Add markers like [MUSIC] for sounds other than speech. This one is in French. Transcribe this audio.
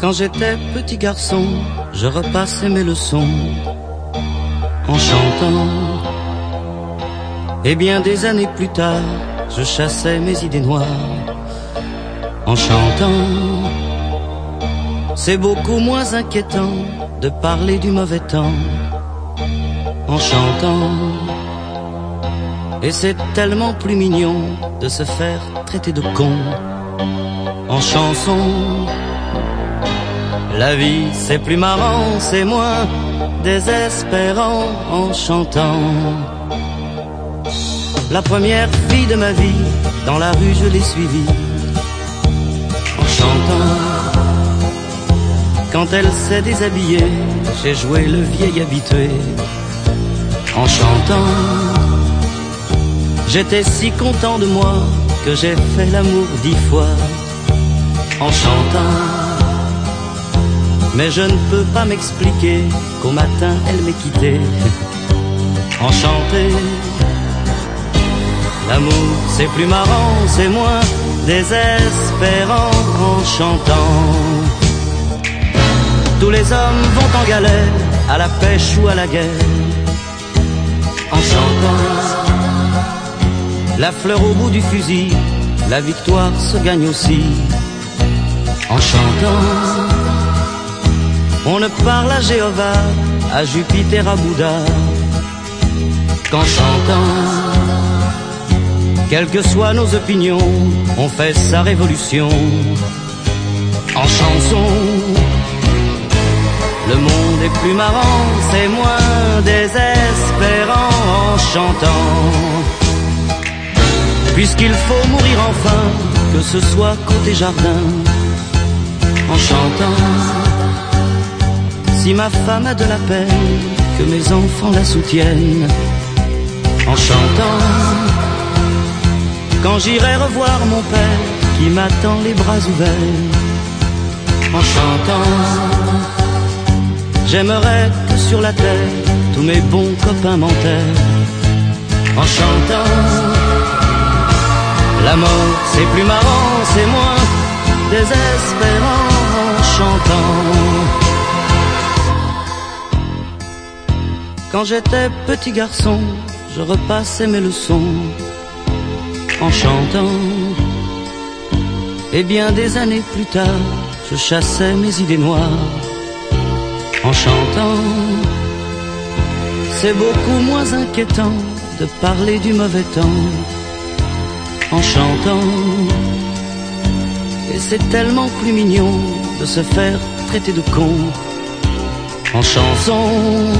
Quand j'étais petit garçon, je repassais mes leçons en chantant. Et bien des années plus tard, je chassais mes idées noires en chantant. C'est beaucoup moins inquiétant de parler du mauvais temps en chantant. Et c'est tellement plus mignon de se faire traiter de con en chanson. La vie c'est plus marrant, c'est moins désespérant en chantant. La première fille de ma vie, dans la rue je l'ai suivie en chantant. Quand elle s'est déshabillée, j'ai joué le vieil habitué en chantant. J'étais si content de moi que j'ai fait l'amour dix fois en chantant. Mais je ne peux pas m'expliquer qu'au matin elle m'ait quitté [LAUGHS] enchanté. L'amour c'est plus marrant, c'est moins désespérant en chantant. Tous les hommes vont en galère, à la pêche ou à la guerre, en chantant. La fleur au bout du fusil, la victoire se gagne aussi, en chantant. On ne parle à Jéhovah, à Jupiter, à Bouddha, qu'en chantant. Quelles que soient nos opinions, on fait sa révolution en chanson. Le monde est plus marrant, c'est moins désespérant en chantant. Puisqu'il faut mourir enfin, que ce soit côté jardin, en chantant. Si ma femme a de la peine, que mes enfants la soutiennent, en chantant. Quand j'irai revoir mon père, qui m'attend les bras ouverts, en chantant. J'aimerais que sur la terre, tous mes bons copains m'enterrent, en chantant. La mort, c'est plus marrant, c'est moins désespérant Quand j'étais petit garçon, je repassais mes leçons en chantant. Et bien des années plus tard, je chassais mes idées noires en chantant. C'est beaucoup moins inquiétant de parler du mauvais temps en chantant. Et c'est tellement plus mignon de se faire traiter de con en chanson.